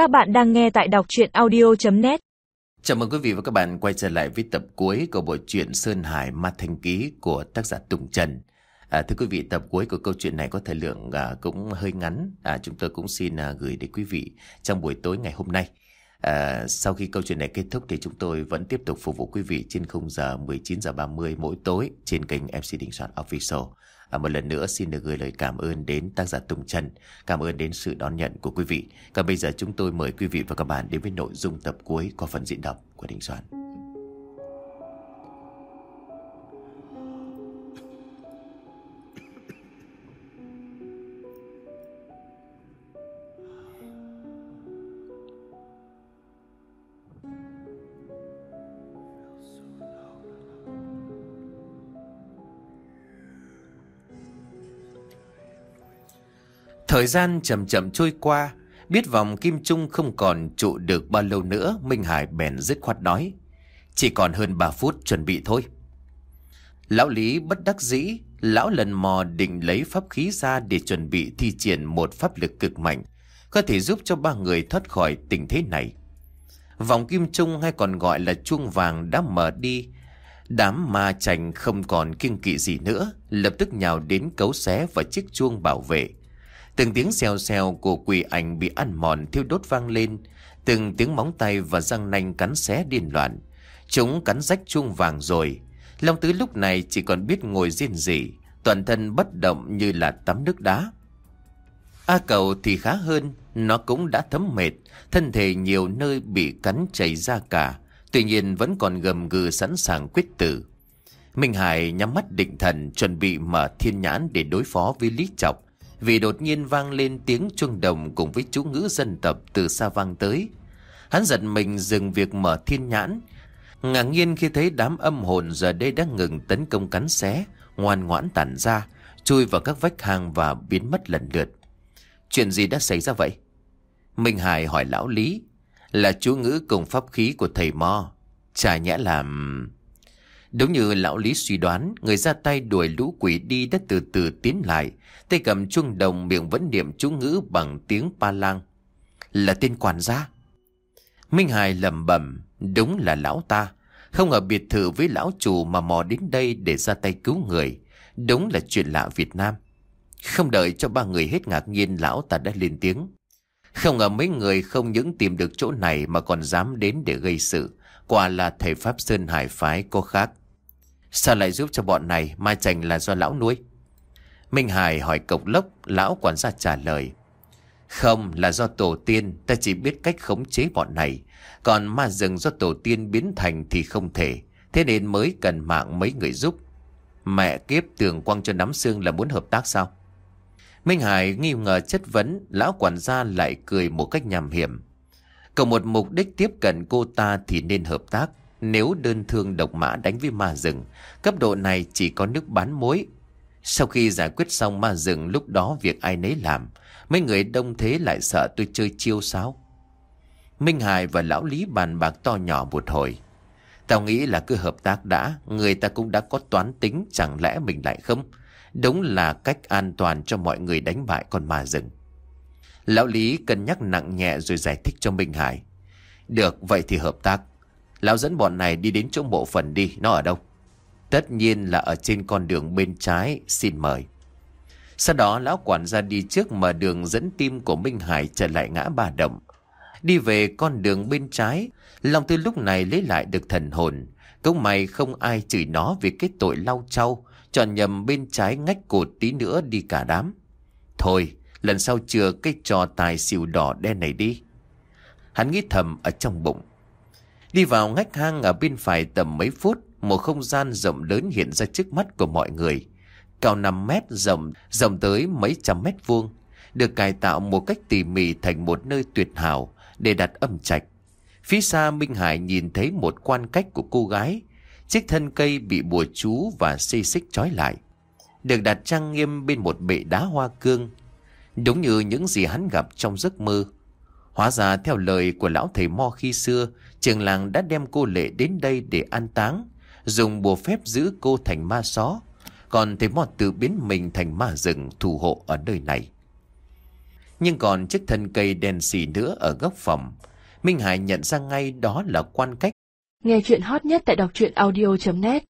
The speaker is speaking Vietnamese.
Các bạn đang nghe tại đọc chuyện audio.net Chào mừng quý vị và các bạn quay trở lại với tập cuối của bộ truyện Sơn Hải Ma Thanh Ký của tác giả Tùng Trần. À, thưa quý vị, tập cuối của câu chuyện này có thời lượng à, cũng hơi ngắn. À, chúng tôi cũng xin à, gửi đến quý vị trong buổi tối ngày hôm nay. À, sau khi câu chuyện này kết thúc thì chúng tôi vẫn tiếp tục phục vụ quý vị trên khung giờ 19h30 mỗi tối trên kênh MC Đình Soạn Official. À, một lần nữa xin được gửi lời cảm ơn đến tác giả Tùng Trần, cảm ơn đến sự đón nhận của quý vị. Còn bây giờ chúng tôi mời quý vị và các bạn đến với nội dung tập cuối qua phần diễn đọc của Đình Soạn. Thời gian chậm chậm trôi qua, biết vòng kim trung không còn trụ được bao lâu nữa, Minh Hải bèn dứt khoát nói. Chỉ còn hơn 3 phút chuẩn bị thôi. Lão Lý bất đắc dĩ, lão lần mò định lấy pháp khí ra để chuẩn bị thi triển một pháp lực cực mạnh, có thể giúp cho ba người thoát khỏi tình thế này. Vòng kim trung hay còn gọi là chuông vàng đã mở đi, Đám ma chành không còn kiêng kỵ gì nữa, lập tức nhào đến cấu xé vào chiếc chuông bảo vệ. Từng tiếng xèo xèo của quỷ ảnh bị ăn mòn thiêu đốt vang lên. Từng tiếng móng tay và răng nanh cắn xé điên loạn. Chúng cắn rách chuông vàng rồi. Long Tứ lúc này chỉ còn biết ngồi riêng rỉ, toàn thân bất động như là tắm nước đá. A cầu thì khá hơn, nó cũng đã thấm mệt, thân thể nhiều nơi bị cắn chảy ra cả, tuy nhiên vẫn còn gầm gừ sẵn sàng quyết tử. Minh Hải nhắm mắt định thần chuẩn bị mở thiên nhãn để đối phó với Lý Chọc vì đột nhiên vang lên tiếng chuông đồng cùng với chú ngữ dân tộc từ xa vang tới. Hắn giật mình dừng việc mở thiên nhãn. Ngạc nhiên khi thấy đám âm hồn giờ đây đã ngừng tấn công cắn xé, ngoan ngoãn tản ra, chui vào các vách hang và biến mất lần lượt. Chuyện gì đã xảy ra vậy? Minh Hải hỏi lão Lý, là chú ngữ cùng pháp khí của thầy Mo. Chả nhẽ làm... Đúng như lão Lý suy đoán, người ra tay đuổi lũ quỷ đi đã từ từ tiến lại, tay cầm chuông đồng miệng vẫn niệm chú ngữ bằng tiếng pa lang. Là tên quản gia. Minh Hải lẩm bẩm, đúng là lão ta. Không ở biệt thự với lão chủ mà mò đến đây để ra tay cứu người. Đúng là chuyện lạ Việt Nam. Không đợi cho ba người hết ngạc nhiên lão ta đã lên tiếng. Không ngờ mấy người không những tìm được chỗ này mà còn dám đến để gây sự. Quả là thầy Pháp Sơn Hải Phái có khác. Sao lại giúp cho bọn này Mai Chành là do lão nuôi? Minh Hải hỏi cộc lốc, Lão quản gia trả lời. Không, là do tổ tiên, Ta chỉ biết cách khống chế bọn này. Còn ma rừng do tổ tiên biến thành thì không thể. Thế nên mới cần mạng mấy người giúp. Mẹ kiếp, tường quăng cho nắm xương là muốn hợp tác sao? Minh Hải nghi ngờ chất vấn, Lão quản gia lại cười một cách nhằm hiểm. Cầu một mục đích tiếp cận cô ta thì nên hợp tác nếu đơn thương độc mã đánh với ma rừng, cấp độ này chỉ có nước bán muối. Sau khi giải quyết xong ma rừng lúc đó việc ai nấy làm, mấy người đông thế lại sợ tôi chơi chiêu sao. Minh Hải và Lão Lý bàn bạc to nhỏ một hồi. Tao nghĩ là cứ hợp tác đã, người ta cũng đã có toán tính, chẳng lẽ mình lại không? Đúng là cách an toàn cho mọi người đánh bại con ma rừng. Lão Lý cân nhắc nặng nhẹ rồi giải thích cho Minh Hải. Được, vậy thì hợp tác. Lão dẫn bọn này đi đến chỗ bộ phần đi, nó ở đâu? Tất nhiên là ở trên con đường bên trái, xin mời. Sau đó lão quản gia đi trước mở đường dẫn tim của Minh Hải trở lại ngã ba động. Đi về con đường bên trái, Long Tư lúc này lấy lại được thần hồn. Cũng may không ai chửi nó vì cái tội lau trâu, chọn nhầm bên trái ngách cột tí nữa đi cả đám. Thôi, lần sau chừa cái trò tài xỉu đỏ đen này đi. Hắn nghĩ thầm ở trong bụng. Đi vào ngách hang ở bên phải tầm mấy phút, một không gian rộng lớn hiện ra trước mắt của mọi người. Cao 5 mét rộng, rộng tới mấy trăm mét vuông, được cải tạo một cách tỉ mỉ thành một nơi tuyệt hảo để đặt âm trạch. Phía xa Minh Hải nhìn thấy một quan cách của cô gái, chiếc thân cây bị bùa chú và xây xích trói lại. Được đặt trang nghiêm bên một bệ đá hoa cương, đúng như những gì hắn gặp trong giấc mơ. Hóa ra theo lời của lão thầy Mo khi xưa, trường làng đã đem cô Lệ đến đây để an táng, dùng bùa phép giữ cô thành ma só. Còn thầy Mo tự biến mình thành ma rừng thủ hộ ở nơi này. Nhưng còn chiếc thân cây đèn xì nữa ở góc phòng. Minh Hải nhận ra ngay đó là quan cách. Nghe chuyện hot nhất tại đọc truyện audio.net